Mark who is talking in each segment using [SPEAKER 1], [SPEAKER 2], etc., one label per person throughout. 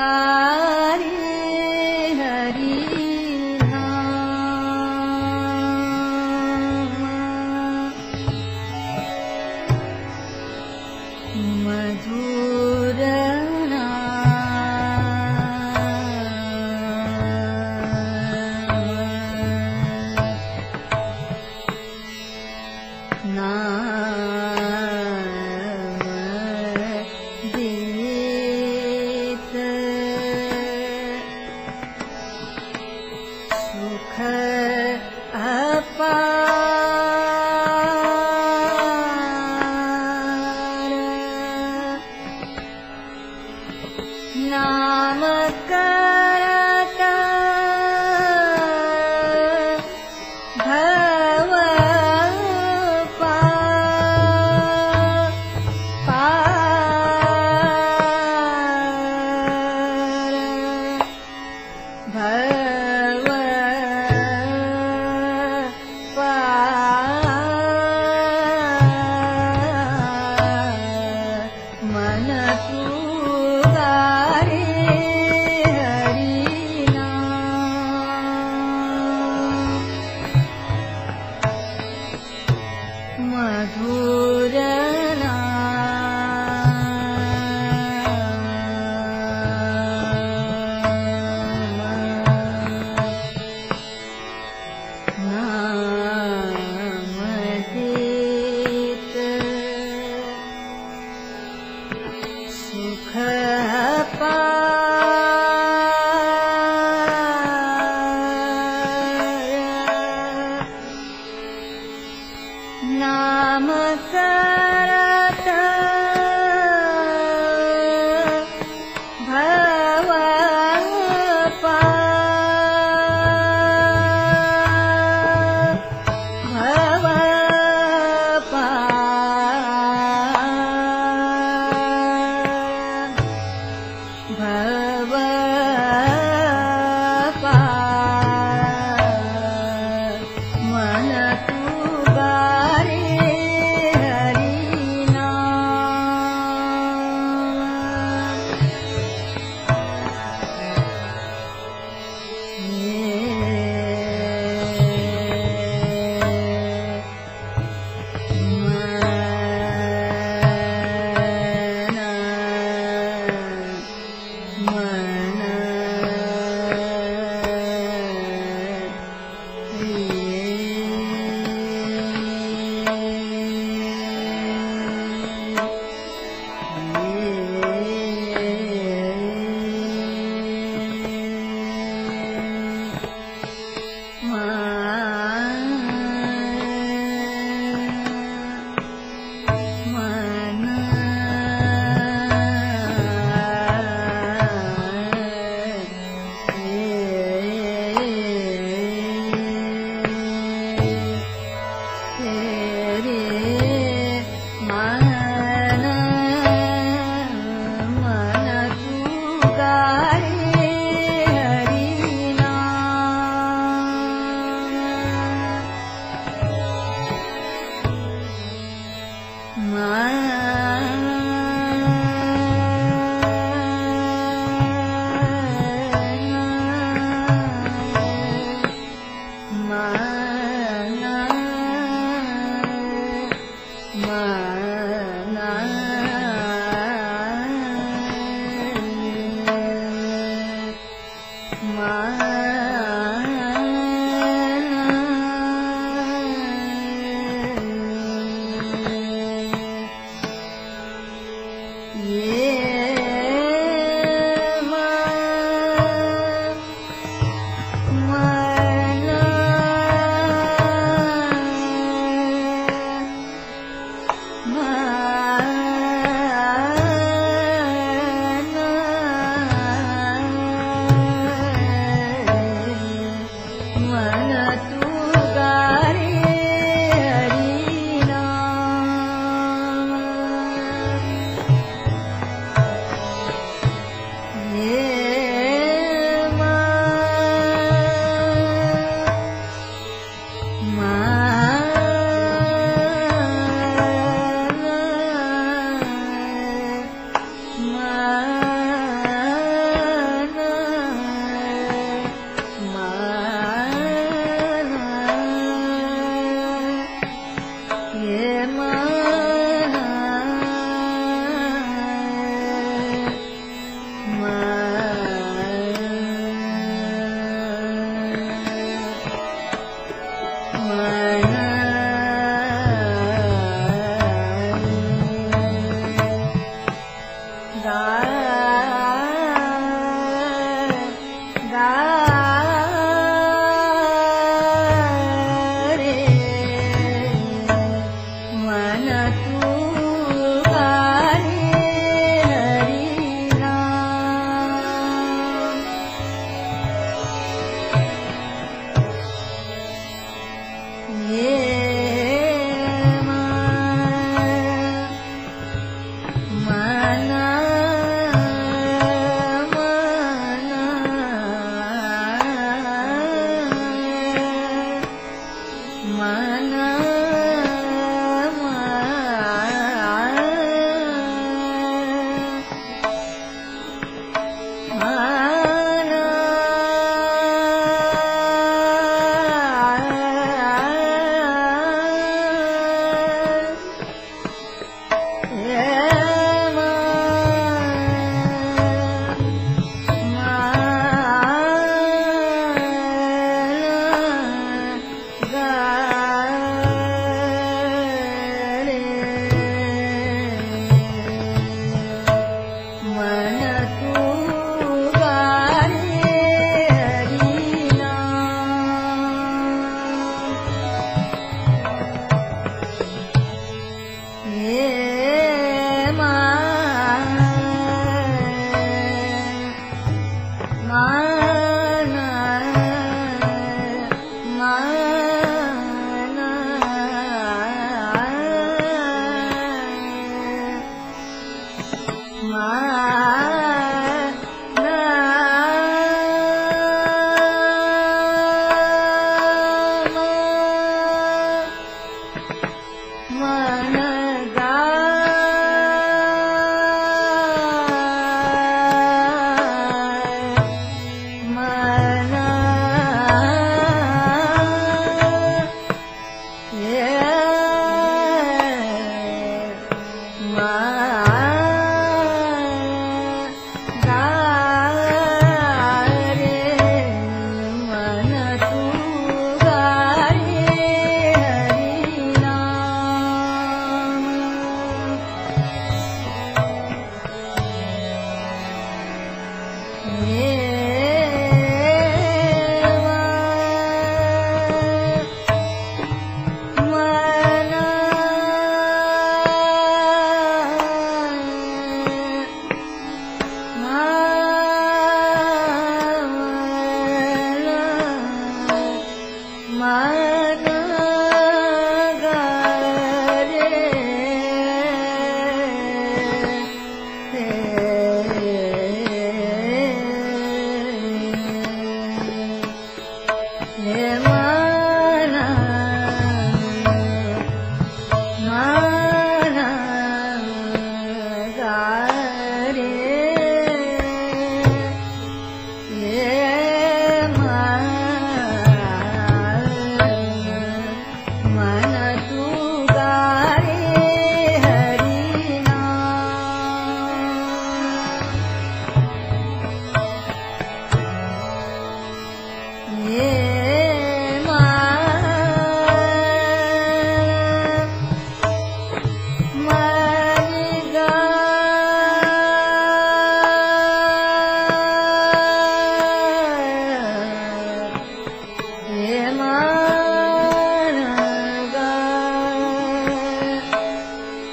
[SPEAKER 1] गारे नाम करत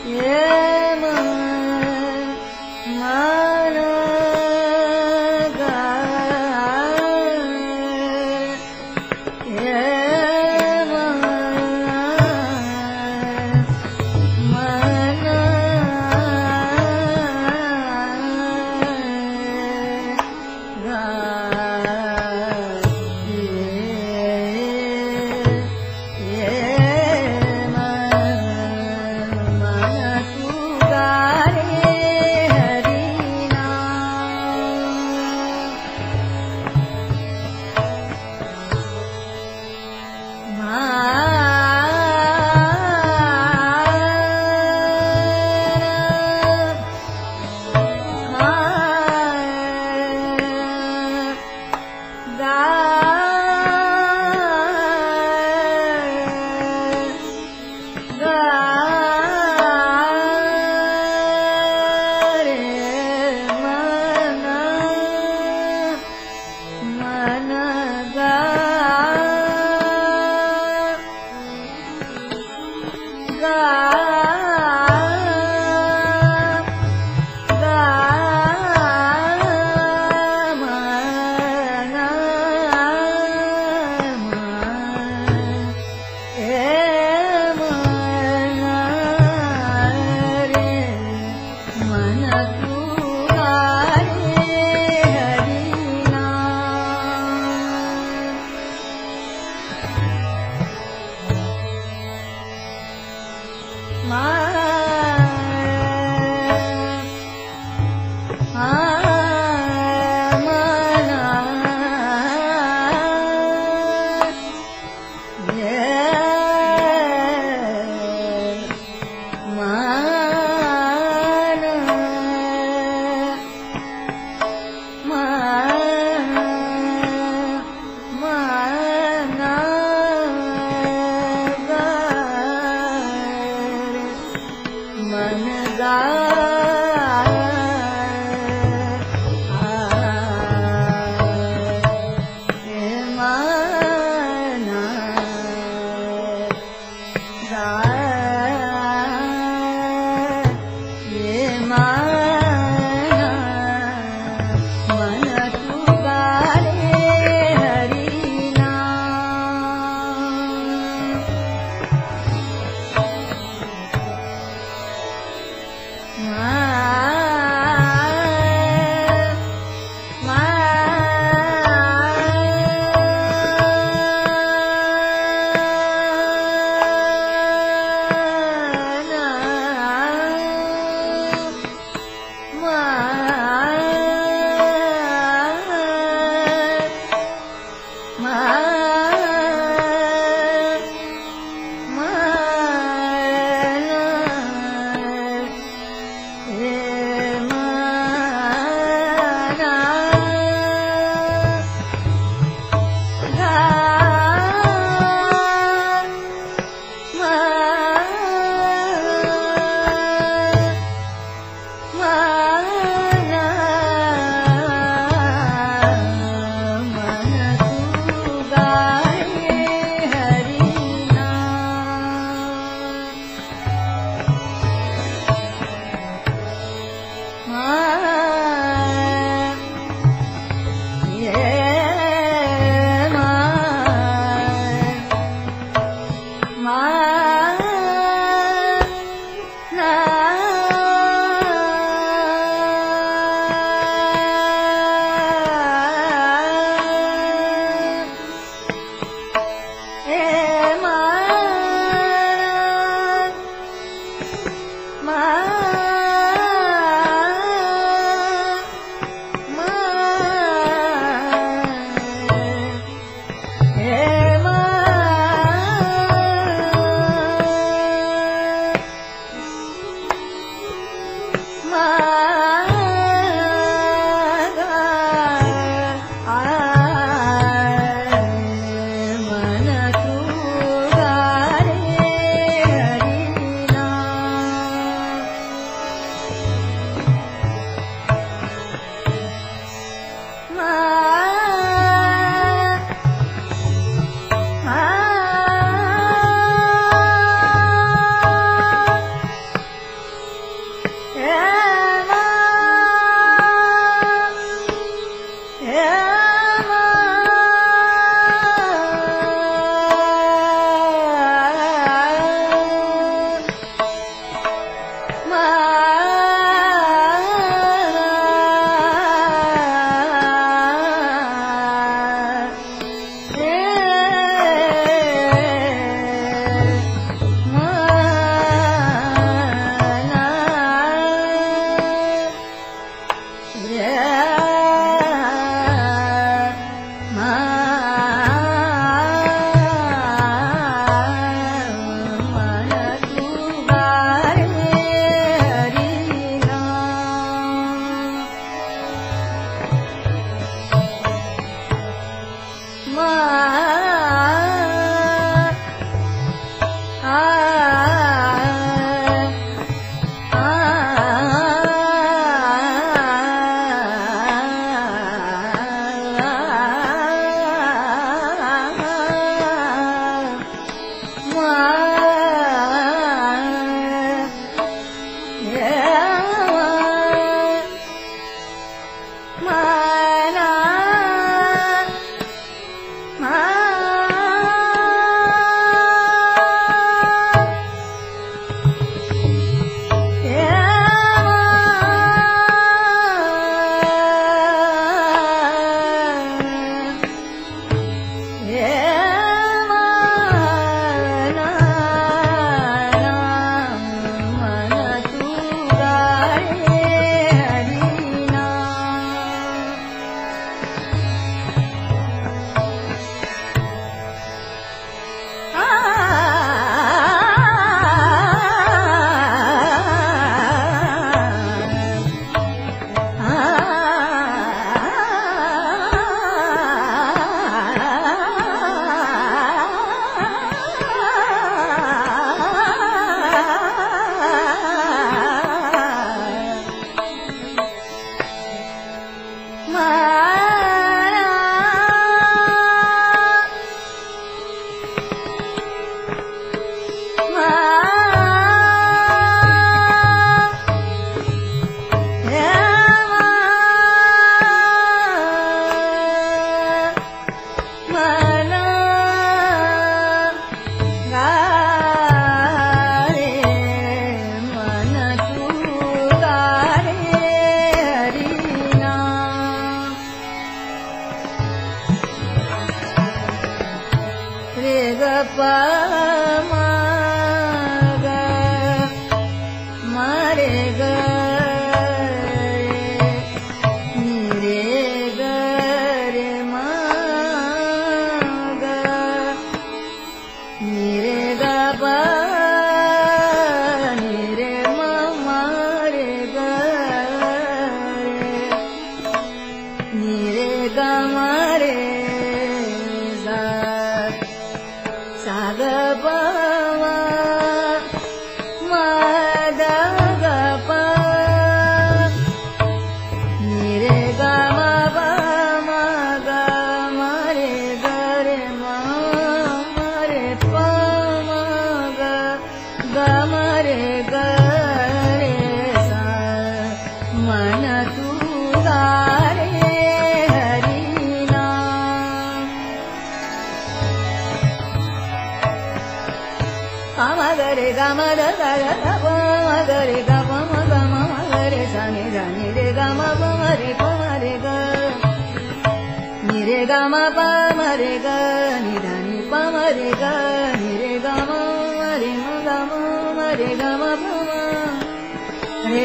[SPEAKER 1] Yeah.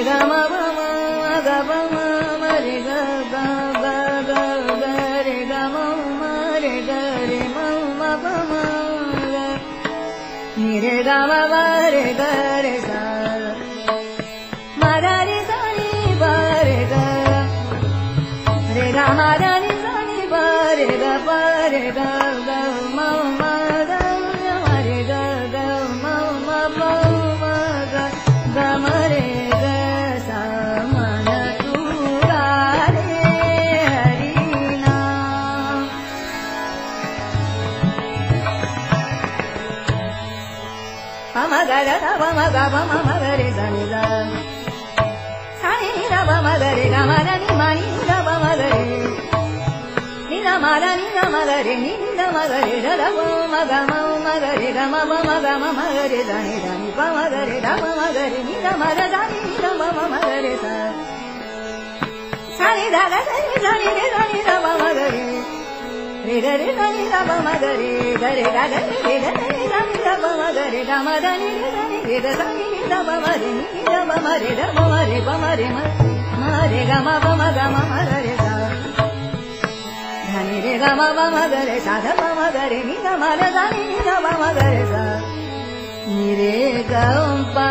[SPEAKER 1] गरे दा दरे दरे दरे निरे दारा मानिी बा ग मगरे जानि समगरि रमर निगरि न मगरि रमगमगरि रमगमगरि र निगरि रमगरि न मदा निमगरे सी दागरि जानि रमग నిదరి దని రమ మగరి గరి గదని నిదని రమి రమ మగరి రమ దని నిదని నిద సని రమ మరి రమ మరి రమ మరి బమరి మరి గమ బమ గమ మగరి ధని రే గమ బమ గరి సధ బమ గరి ని గమ దని ని గమ మగరి స నిరే గం పా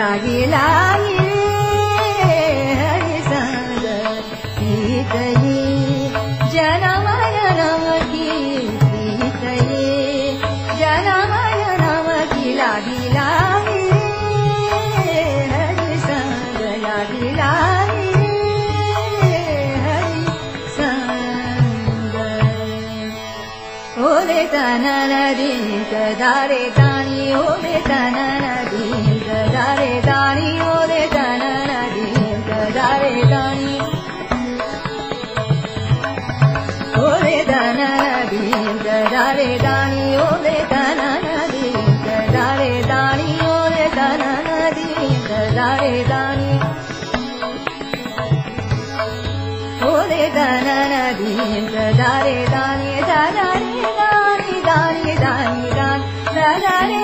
[SPEAKER 1] ी हरि सङ्गीत जनमय गी गीतये जनाम कि लिरा हरि सङ्गीरी हरि ओले तन हरित दारे तानि उगे तन Hare